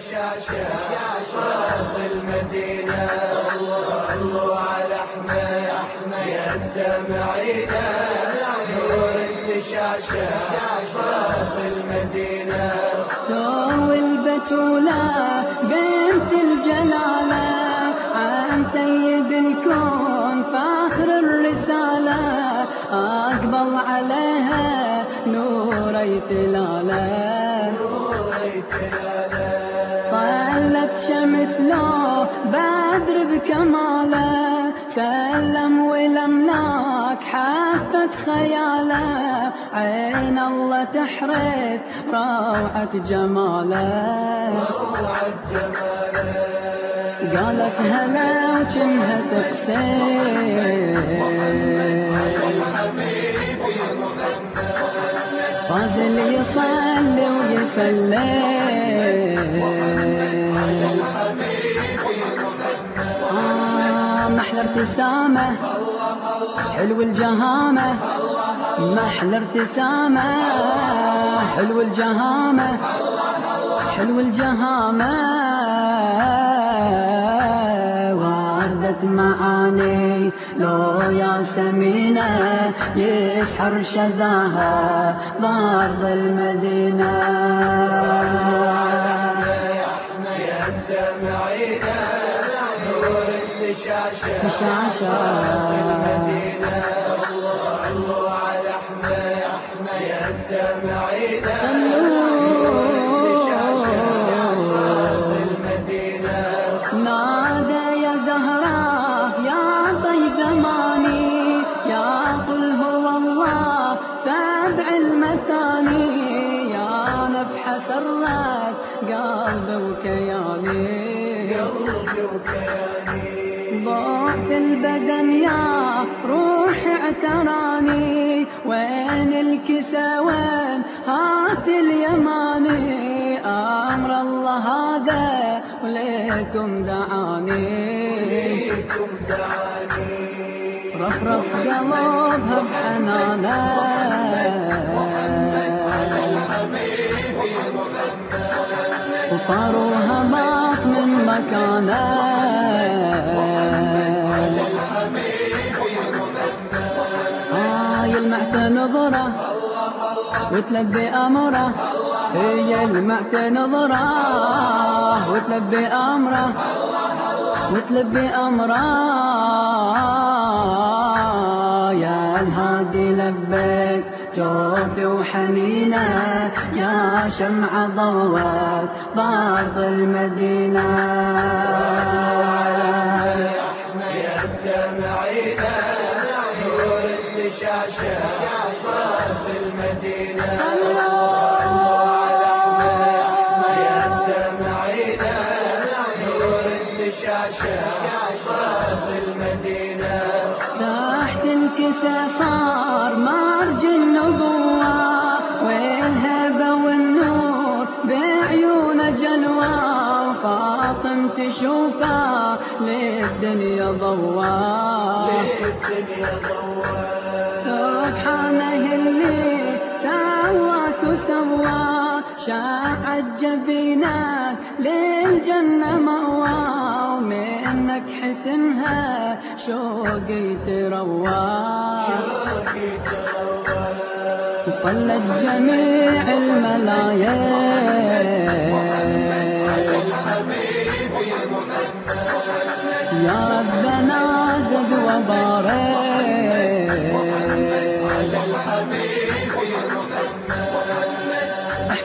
الشاشة صوت المدينة. صلوا على أحمد يا السامعين نور الشاشة صوت المدينة. تو البتولة بنت الجلالة عن سيد الكون فاخر الرسالة. أقبل عليها نوري تلالة. طلت شمس لو بدر بكماله سلم والاملاك حفت خياله. عين الله تحرس روعة جماله. روعة جماله قالت هلا وجنها تحسين فاضل يصلي ويسلم محلى ابتسامة حلو الجهامة. محلى ابتسامة حلو الجهامة. حلو الجهامة. وردت معاني. لو يا سمينة يسحر شذاها بارض المدينة. يا السامعين نور الشاشة الشاشة. المدينة على أحمد يا صلوا. المدينة نادى يا يا طيب يا قل هو الله يا سرت قلبي وكياني قلبي وكياني ضعف البدن يا روحي اعتراني وين الكسى وين هات اليماني أمر الله هذا وليكم دعاني. رفرف قلبها بحنانه وطاروها مات من مكانه آه يلمعت نظرة وتلبي أمرة. هي يلمعت نظرة وتلبي أمرة. وتلبي أمرة. يا الهادي لبيك جوفي وحنينة. يا شمعة ضوت بارض المدينة. تحت الكسى صار مرج النبوة والهبة والنور بعيون جلوى وفاطم تشوفه للدنيا ضوى الدنيا ضوى شاعت جبينك للجنة مأوى ومنك حسنها شوقي تروى. صلت جميع الملايين. يا ربنا زد وبارك.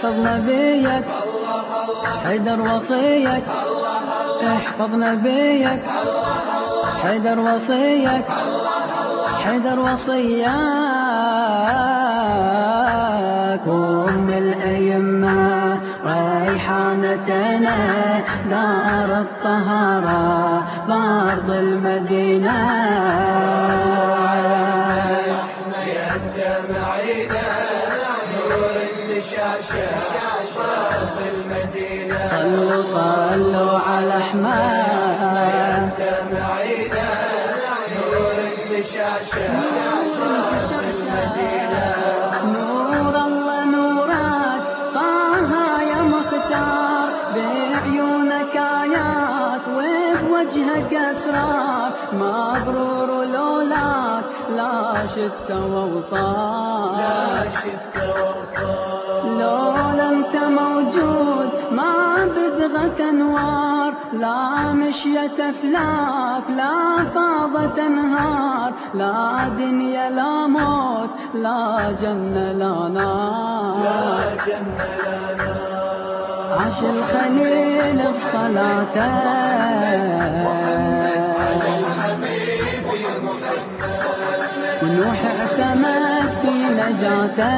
احفظ نبيك حيدر وصيك احفظ نبيك حيدر وصيك حيدر وصياك أم الأيمة ريحانتنا دار الطهارة بارض المدينة. صلوا صلوا على أحمد. سامعين نور الشاشة نور الله نورك طه يا مختار. بعيون وجهك أسرار. مبرور لولاك لا شست ووصال لا ووصال لولا انت موجود ما بزغت انوار لا مشيت افلاك لا فاضت انهار لا دنيا لا موت لا جنة لا نار لا جنة لا نار عاش الخليل بصلاته ونوح اعتمد في نجاته.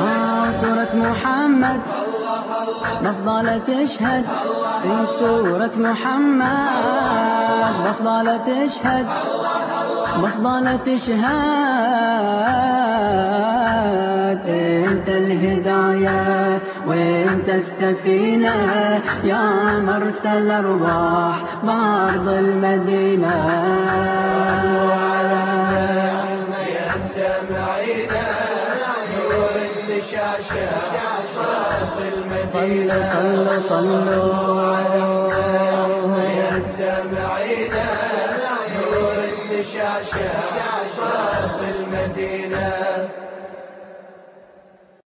آه سورة محمد. مفضلة تشهد في سورة محمد. مفضلة تشهد مفضلة تشهد إنت الهداية. وانت السفينة يا مرسل أرواح بارض المدينة؟ يا سامعينا نور المدينة صلوا صلوا صلوا يا سامعينا نور النشاشة